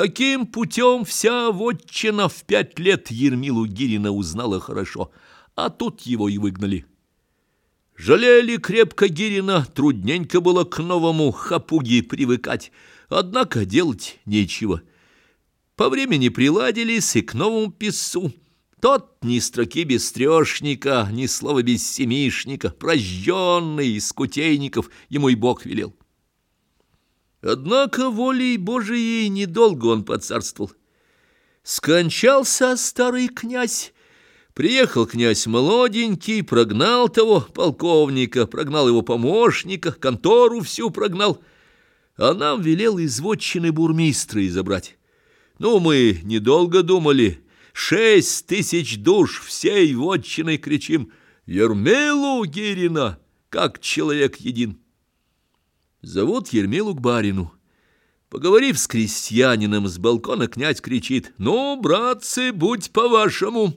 Таким путем вся вотчина в пять лет Ермилу Гирина узнала хорошо, а тут его и выгнали. Жалели крепко Гирина, трудненько было к новому хапуге привыкать, однако делать нечего. По времени приладились и к новому писцу. Тот ни строки без трешника, ни слова без семишника, прожженный из кутейников, ему и Бог велел. Однако волей Божией недолго он поцарствовал. Скончался старый князь, Приехал князь молоденький, прогнал того полковника, прогнал его помощника, контору всю прогнал, а нам велел из вотчины бурмистра изобрать. Ну, мы недолго думали, шесть тысяч душ всей вотчиной кричим «Ермилу Гирина, как человек един». Зовут Ермилу к барину. Поговорив с крестьянином, с балкона князь кричит «Ну, братцы, будь по-вашему».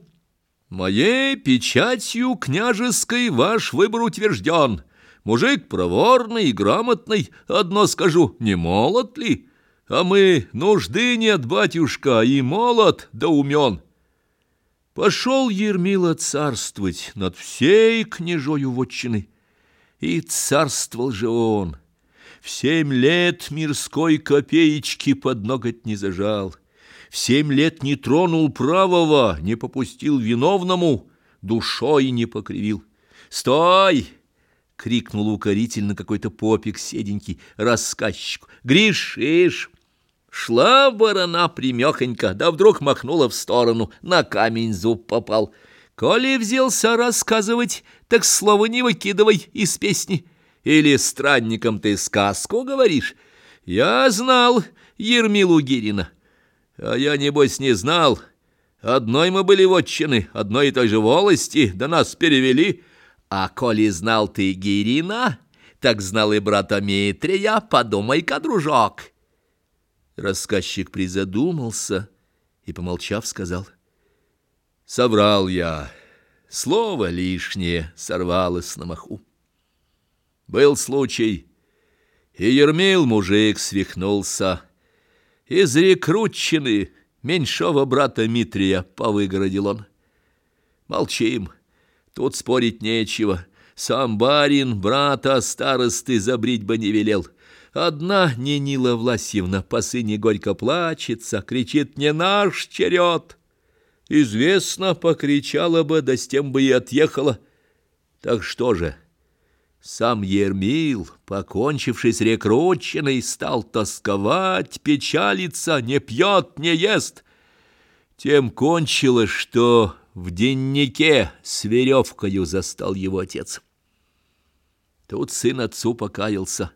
Моей печатью княжеской ваш выбор утвержден. Мужик проворный и грамотный, одно скажу, не молод ли? А мы нужды нет, батюшка, и молод да умен. Пошел Ермила царствовать над всей княжою вотчины, и царствовал же он. В семь лет мирской копеечки под ноготь не зажал в семь лет не тронул правого, не попустил виновному, душой не покривил. «Стой!» — крикнул укорительно какой-то попик седенький рассказчику. «Грешишь!» Шла ворона примехонько, да вдруг махнула в сторону, на камень зуб попал. Коли взялся рассказывать, так слова не выкидывай из песни. Или странникам ты сказку говоришь? Я знал Ермилу Гирина. А я, небось, не знал. Одной мы были вотчины, одной и той же волости, да нас перевели. А коли знал ты Гирина, так знал и брата Митрия, подумай-ка, дружок. Рассказчик призадумался и, помолчав, сказал. Соврал я, слово лишнее сорвалось на маху. Был случай, и Ермил мужик свихнулся, из рекрутчины меньшого брата Митрия повыгородил он. Молчим, тут спорить нечего. Сам барин брата старосты забрить бы не велел. Одна Нинила Власьевна по сыне горько плачется, кричит «Не наш черед!» Известно, покричала бы, да с тем бы и отъехала. Так что же... Сам Ермил, покончивший с рекрученной, стал тосковать, печалиться, не пьет, не ест. Тем кончилось, что в деннике с веревкою застал его отец. Тут сын отцу покаялся.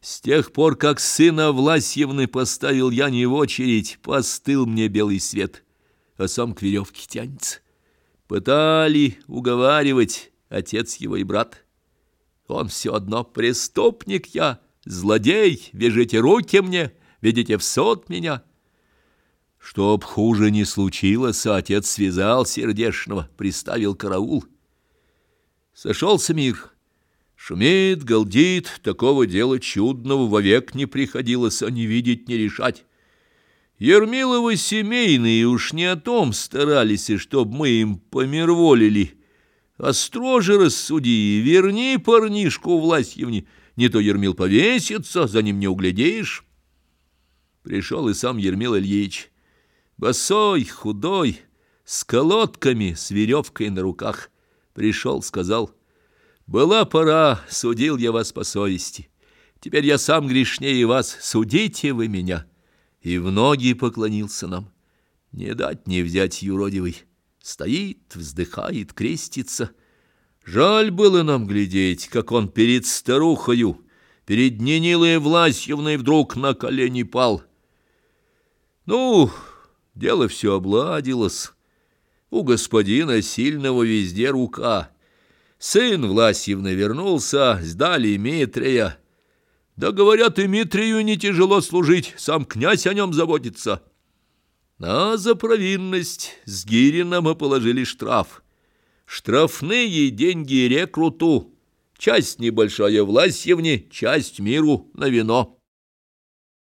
С тех пор, как сына Власьевны поставил я не в очередь, постыл мне белый свет, а сам к веревке тянется. Пытали уговаривать отец его и брат. Он все одно преступник я, злодей, вяжите руки мне, ведите в суд меня. Чтоб хуже не случилось, отец связал сердешного, приставил караул. Сошелся мир, шумит, галдит, такого дела чудного вовек не приходилось, а не видеть, не решать. Ермиловы семейные уж не о том старались, и чтоб мы им помирволили, а строже рассуди, верни парнишку Власьевне, не то Ермил повесится, за ним не углядишь. Пришел и сам Ермил Ильич, босой, худой, с колодками, с веревкой на руках. Пришел, сказал, «Была пора, судил я вас по совести. Теперь я сам грешнее вас, судите вы меня». И в ноги поклонился нам. Не дать не взять юродивый. Стоит, вздыхает, крестится. Жаль было нам глядеть, как он перед старухою, перед Нинилой Власьевной вдруг на колени пал. Ну, дело все обладилось. У господина сильного везде рука. Сын Власьевны вернулся, сдали Митрия. Да, говорят, и Митрию не тяжело служить, сам князь о нем заботится. А за провинность с Гирина мы положили штраф. Штрафные деньги рекруту, часть небольшая Власьевне, часть миру на вино.